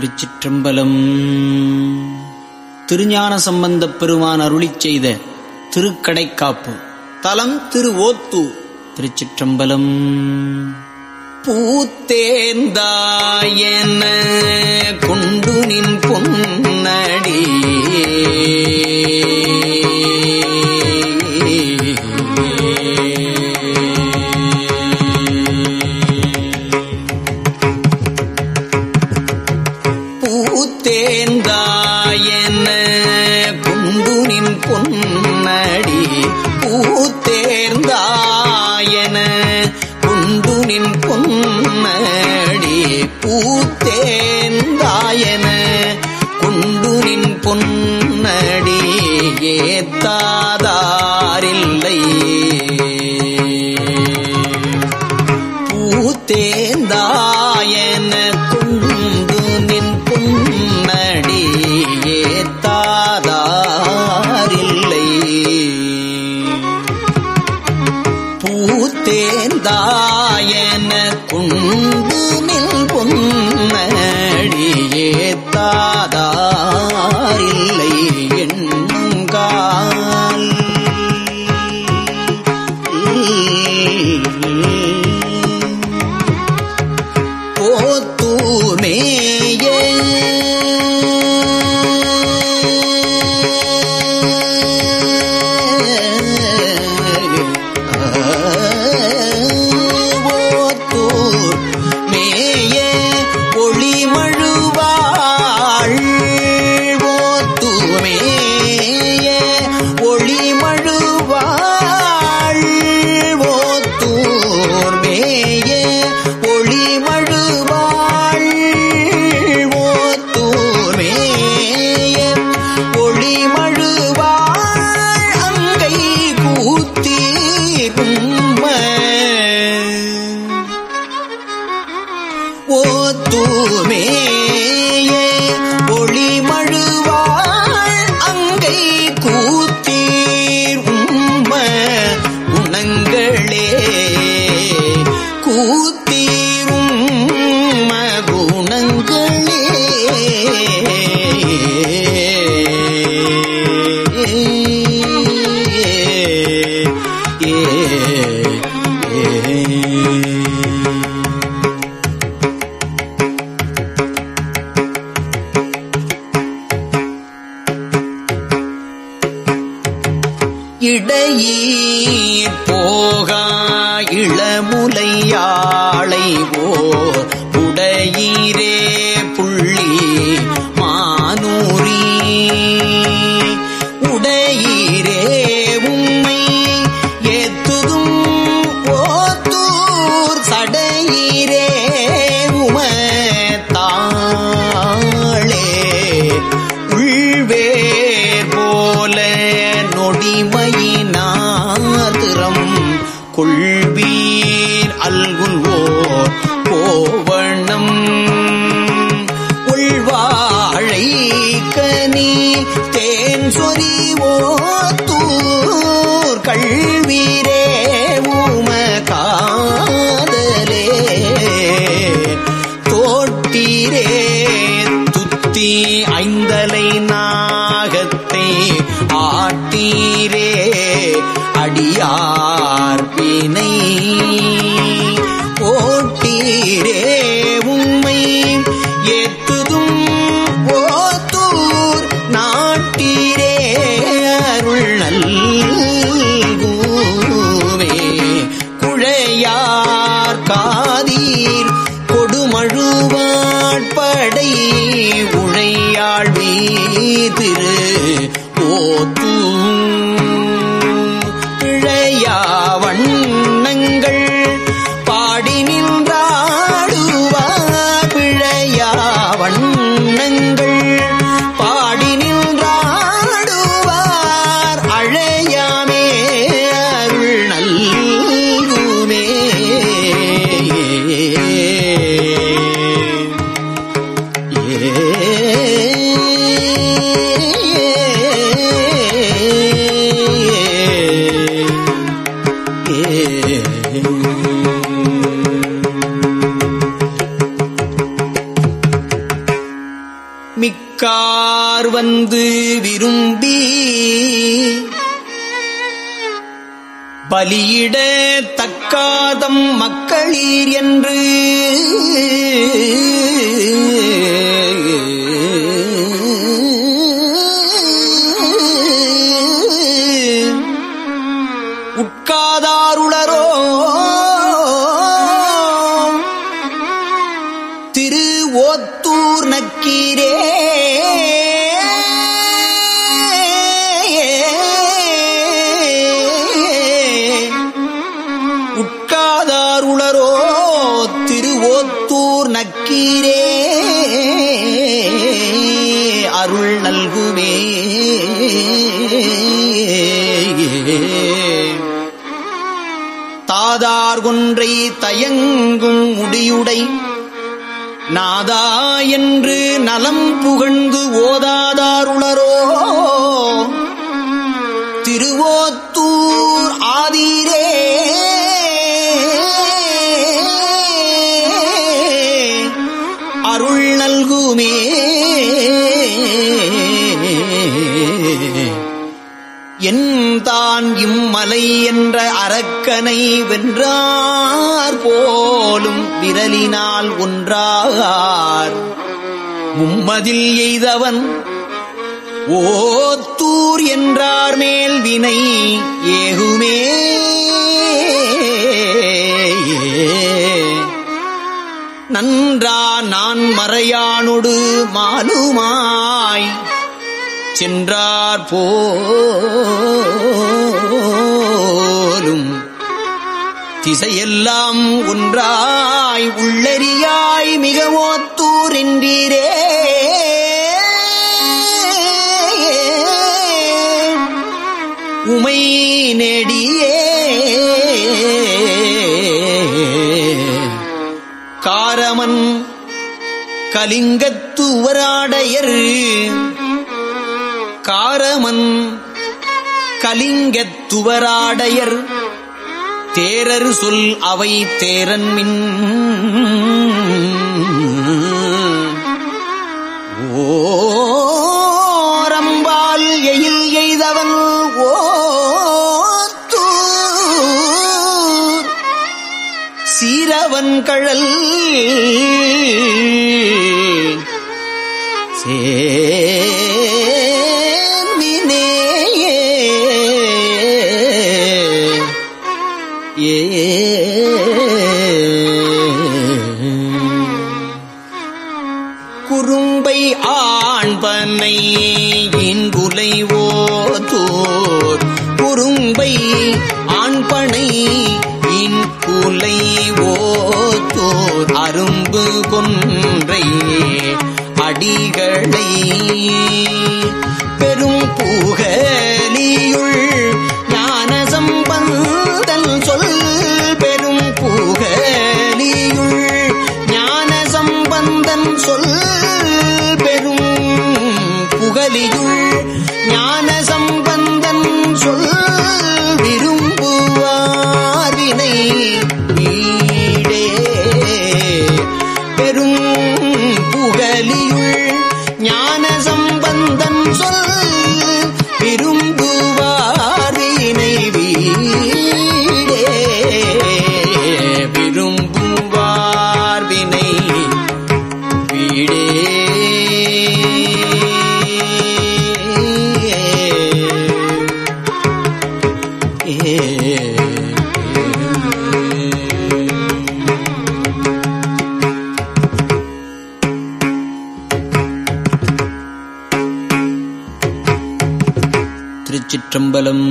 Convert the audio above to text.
திருச்சிற்றம்பலம். திருஞான சம்பந்தப் பெருமான் அருளிச் செய்த திருக்கடைக்காப்பு. தலம் திரு ஓத்து திருச்சிற்றம்பலம். பூத்தேந்தாயன. ஏத்தாதாரில்லை பூத்தேந்தாயன கொண்டு நின் பொன்னடி ஏத்தாதாரில்லை. பூத்தேந்தாயன கொண்டு ஏ இடையீர் போகா இளமுலையாளை ஓர் தேன் சொறிவோத்தூர் கள்வீரே ஊம காதலே. தோட்டீரே துத்தி ஐந்தலை நாகத்தை ஆட்டீரே அடியார் பிணை அருள் நல்குவே. குழையார் காதீர் கொடுமழுவாட்படை உழையாள் வீதிரு ஓத்தும். பிழையா மிக்கார் வந்து விரும்பி பலியிட தக்காதம் மக்களீர் என்று தாதார் ஒன்றை தயங்கும் முடியுடை. நாதா என்று நலம் புகழ்ந்து ஓதாதாருளரோ திருவோத்தூர் ஆதி அரக்கனை வென்றார் போலும் விரலினால் ஒன்றார் மும்மதில் எய்தவன் ஓத்தூர் என்றார் மேல் வினை ஏகுமே. நன்றா நான் மறையானொடு மாலுமாய் சென்றார் போ திசையெல்லாம் ஒன்றாய் உள்ளறியாய் மிக ஓத்தூர் என்றீரே உமை நெடியே. காரமன் கலிங்கத்துவராடையர் காரமன் கலிங்கத்துவராடையர் தேரர் சொல் அவை தேரன் மின். ஓரம்பால் எயில் எய்தவன் ஓத்தூர் சீரவன் கழல். சே ஆண்பனை இன்புலை ஓதோர். குறும்பை ஆண்பனை இன்புலை ஓதோர். அரும்பு கொன்றை அடிகளை பெரும் பூகலியுள் புகலியுள் திருச்சிற்றம்பலம்